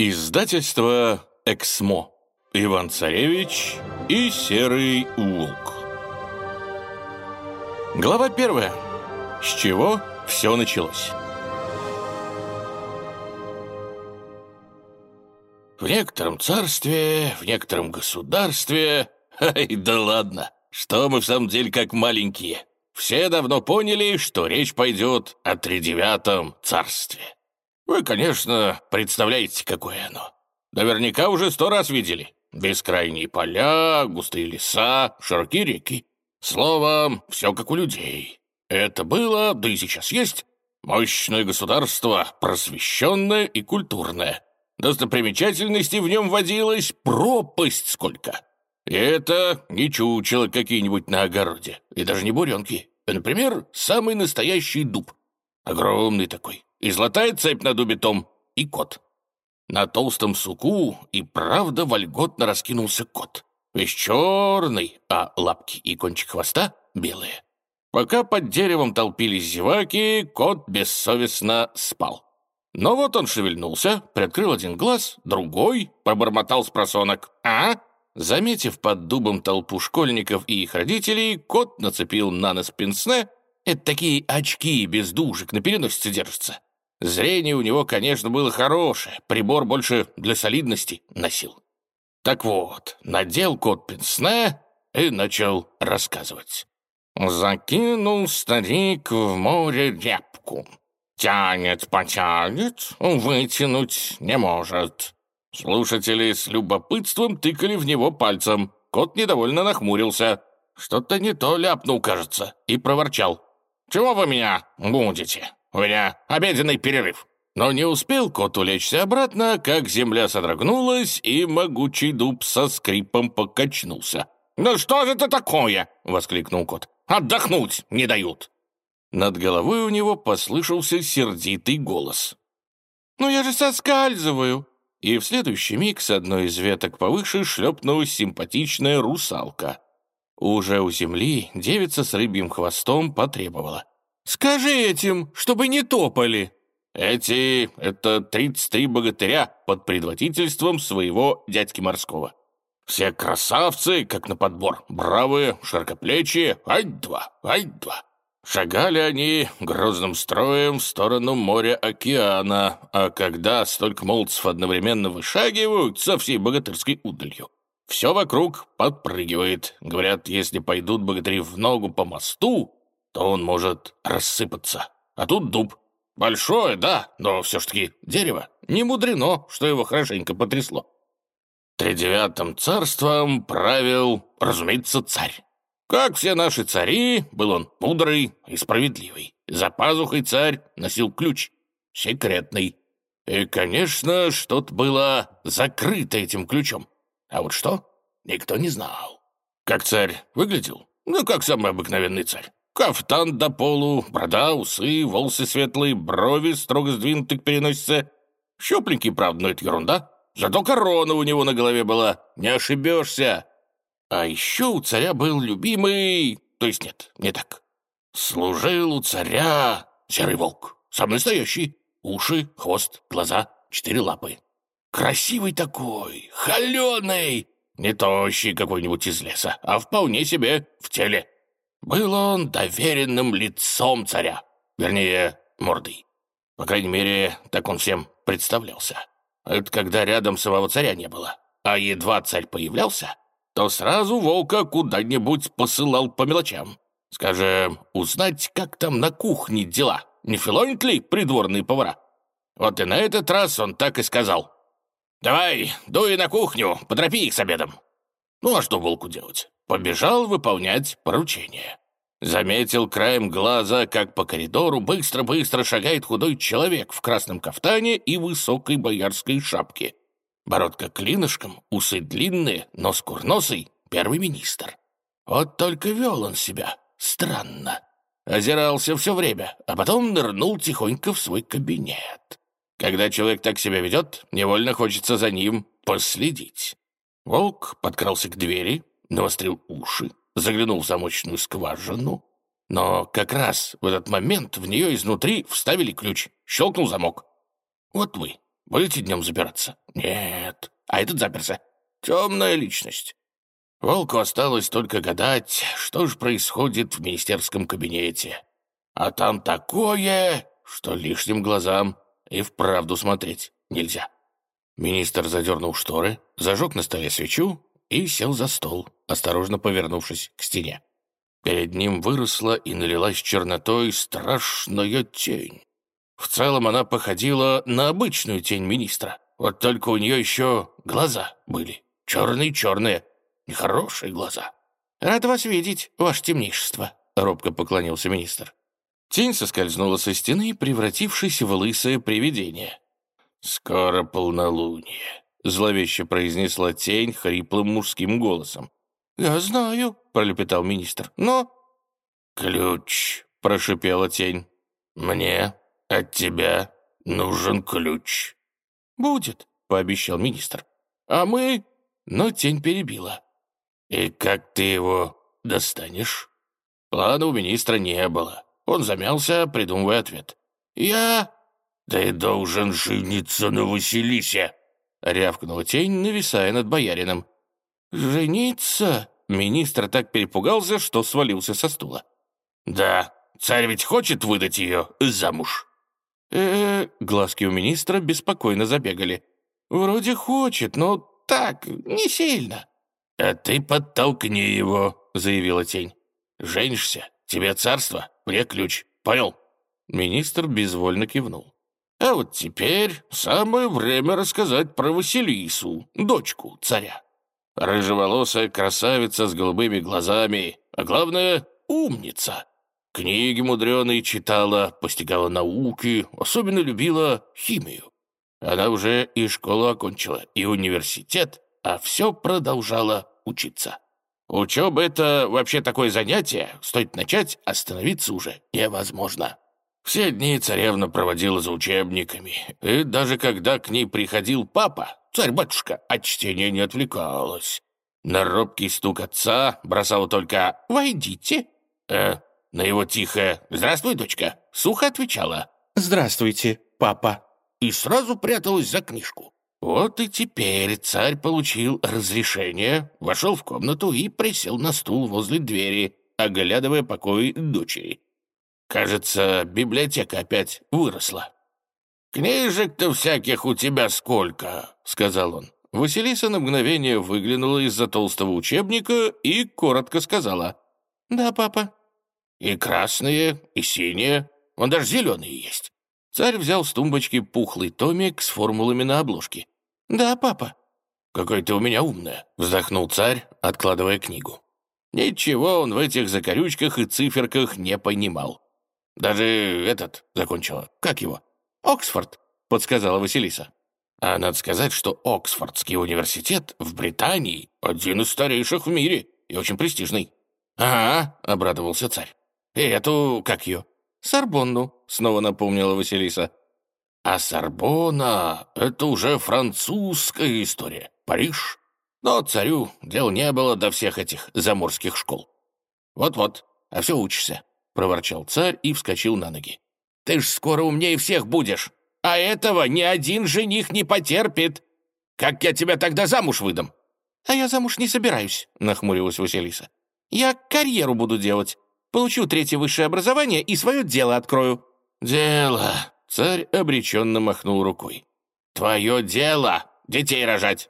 Издательство «Эксмо». Иван-Царевич и Серый Волк. Глава первая. С чего все началось? В некотором царстве, в некотором государстве... Ай, да ладно, что мы в самом деле как маленькие. Все давно поняли, что речь пойдет о тридевятом царстве. Вы, конечно, представляете, какое оно. Наверняка уже сто раз видели. Бескрайние поля, густые леса, широкие реки. Словом, все как у людей. Это было, да и сейчас есть, мощное государство, просвещенное и культурное. Достопримечательностей в нем водилось пропасть сколько. И это не чучело какие-нибудь на огороде, и даже не буренки. Например, самый настоящий дуб. Огромный такой, и золотая цепь над убитом, и кот. На толстом суку и правда вольготно раскинулся кот. Весь черный, а лапки и кончик хвоста белые. Пока под деревом толпились зеваки, кот бессовестно спал. Но вот он шевельнулся, приоткрыл один глаз, другой, пробормотал с просонок. «А?» Заметив под дубом толпу школьников и их родителей, кот нацепил на нос пенсне. Это такие очки без дужек на переносице держатся. Зрение у него, конечно, было хорошее, прибор больше для солидности носил. Так вот, надел кот пенсне и начал рассказывать. Закинул старик в море репку. Тянет, потянет, вытянуть не может. Слушатели с любопытством тыкали в него пальцем. Кот недовольно нахмурился. Что-то не то ляпнул, кажется, и проворчал. «Чего вы меня будете? У меня обеденный перерыв». Но не успел кот улечься обратно, как земля содрогнулась, и могучий дуб со скрипом покачнулся. «Ну что же это такое?» — воскликнул кот. «Отдохнуть не дают!» Над головой у него послышался сердитый голос. «Ну я же соскальзываю!» и в следующий миг с одной из веток повыше шлепнулась симпатичная русалка. Уже у земли девица с рыбьим хвостом потребовала. «Скажи этим, чтобы не топали!» «Эти — это тридцать три богатыря под предводительством своего дядьки морского. Все красавцы, как на подбор, бравые, широкоплечие, ай-два, ай-два. Шагали они грозным строем в сторону моря-океана, а когда столько молодцев одновременно вышагивают со всей богатырской удалью, все вокруг подпрыгивает. Говорят, если пойдут богатыри в ногу по мосту, то он может рассыпаться. А тут дуб. Большое, да, но все ж таки дерево. Не мудрено, что его хорошенько потрясло. Тридевятым царством правил, разумеется, царь. Как все наши цари, был он мудрый и справедливый. За пазухой царь носил ключ, секретный. И, конечно, что-то было закрыто этим ключом. А вот что, никто не знал. Как царь выглядел? Ну, как самый обыкновенный царь. Кафтан до полу, борода, усы, волосы светлые, брови строго сдвинуты к переносице. Щупленький, правда, но это ерунда. Зато корона у него на голове была, не ошибешься. А еще у царя был любимый... То есть нет, не так. Служил у царя серый волк. Самый настоящий. Уши, хвост, глаза, четыре лапы. Красивый такой, холеный. Не тощий какой-нибудь из леса, а вполне себе в теле. Был он доверенным лицом царя. Вернее, мордой. По крайней мере, так он всем представлялся. Это когда рядом самого царя не было. А едва царь появлялся, то сразу волка куда-нибудь посылал по мелочам. Скажем, узнать, как там на кухне дела, не филонят ли придворные повара. Вот и на этот раз он так и сказал. «Давай, дуй на кухню, поторопи их с обедом». Ну а что волку делать? Побежал выполнять поручение. Заметил краем глаза, как по коридору быстро-быстро шагает худой человек в красном кафтане и высокой боярской шапке. Бородка клинышком, усы длинные, нос курносый, первый министр. Вот только вел он себя странно. Озирался все время, а потом нырнул тихонько в свой кабинет. Когда человек так себя ведет, невольно хочется за ним последить. Волк подкрался к двери, навострил уши, заглянул в замочную скважину. Но как раз в этот момент в нее изнутри вставили ключ, щелкнул замок. Вот вы, Будете днем запираться? Нет. А этот заперся. Темная личность. Волку осталось только гадать, что же происходит в министерском кабинете. А там такое, что лишним глазам и вправду смотреть нельзя. Министр задернул шторы, зажег на столе свечу и сел за стол, осторожно повернувшись к стене. Перед ним выросла и налилась чернотой страшная тень. В целом она походила на обычную тень министра, вот только у нее еще глаза были. Черные-черные, нехорошие глаза. «Рад вас видеть, ваше темнейшество», — робко поклонился министр. Тень соскользнула со стены, превратившись в лысое привидение. «Скоро полнолуние», — зловеще произнесла тень хриплым мужским голосом. «Я знаю», — пролепетал министр, — «но...» «Ключ», — прошипела тень. «Мне от тебя нужен ключ». «Будет», — пообещал министр. «А мы...» Но тень перебила. «И как ты его достанешь?» Плана у министра не было. Он замялся, придумывая ответ. «Я...» «Ты должен жениться на Василисе!» — рявкнула тень, нависая над боярином. «Жениться?» — министр так перепугался, что свалился со стула. «Да, царь ведь хочет выдать ее замуж». Э, -э глазки у министра беспокойно забегали. «Вроде хочет, но так, не сильно». «А ты подтолкни его», — заявила тень. «Женишься, тебе царство, мне ключ, понял?» Министр безвольно кивнул. А вот теперь самое время рассказать про Василису, дочку царя. Рыжеволосая красавица с голубыми глазами, а главное — умница. Книги мудреные читала, постигала науки, особенно любила химию. Она уже и школу окончила, и университет, а все продолжала учиться. Учеба — это вообще такое занятие, стоит начать, остановиться уже невозможно. Все дни царевна проводила за учебниками, и даже когда к ней приходил папа, царь-батюшка, от чтения не отвлекалась. На робкий стук отца бросала только «Войдите». Э, на его тихое «Здравствуй, дочка», сухо отвечала «Здравствуйте, папа». И сразу пряталась за книжку. Вот и теперь царь получил разрешение, вошел в комнату и присел на стул возле двери, оглядывая покой дочери. Кажется, библиотека опять выросла. «Книжек-то всяких у тебя сколько?» — сказал он. Василиса на мгновение выглянула из-за толстого учебника и коротко сказала. «Да, папа». «И красные, и синие, он даже зеленые есть». Царь взял с тумбочки пухлый томик с формулами на обложке. «Да, папа». «Какой ты у меня умная», — вздохнул царь, откладывая книгу. Ничего он в этих закорючках и циферках не понимал. Даже этот закончила. Как его? Оксфорд, подсказала Василиса. А надо сказать, что Оксфордский университет в Британии один из старейших в мире и очень престижный. «Ага», — обрадовался царь. «И эту, как ее?» «Сорбонну», — снова напомнила Василиса. «А Сорбона — это уже французская история. Париж. Но царю дел не было до всех этих заморских школ. Вот-вот, а все учишься проворчал царь и вскочил на ноги. «Ты ж скоро умнее всех будешь, а этого ни один жених не потерпит. Как я тебя тогда замуж выдам?» «А я замуж не собираюсь», — нахмурилась Василиса. «Я карьеру буду делать. Получу третье высшее образование и свое дело открою». «Дело», — царь обреченно махнул рукой. «Твое дело — детей рожать».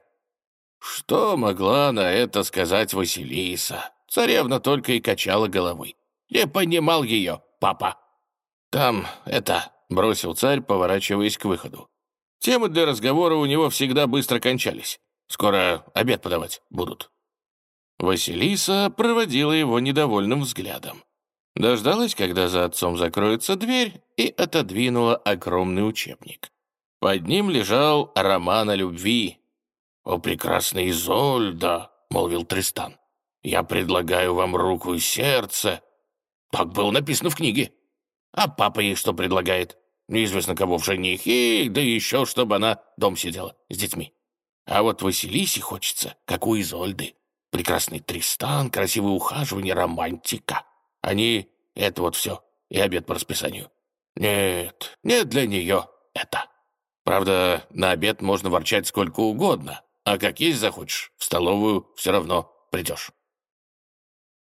Что могла на это сказать Василиса? Царевна только и качала головой. Не понимал ее, папа». «Там, это...» — бросил царь, поворачиваясь к выходу. Темы для разговора у него всегда быстро кончались. Скоро обед подавать будут. Василиса проводила его недовольным взглядом. Дождалась, когда за отцом закроется дверь, и отодвинула огромный учебник. Под ним лежал роман о любви. «О, прекрасная Изольда!» — молвил Тристан. «Я предлагаю вам руку и сердце, так было написано в книге. А папа ей что предлагает? Неизвестно кого в женихи, да еще чтобы она дом сидела с детьми. А вот Василисе хочется, как у Изольды. Прекрасный Тристан, красивое ухаживание, романтика. Они — это вот все, и обед по расписанию. Нет, не для нее это. Правда, на обед можно ворчать сколько угодно, а как есть захочешь, в столовую все равно придешь.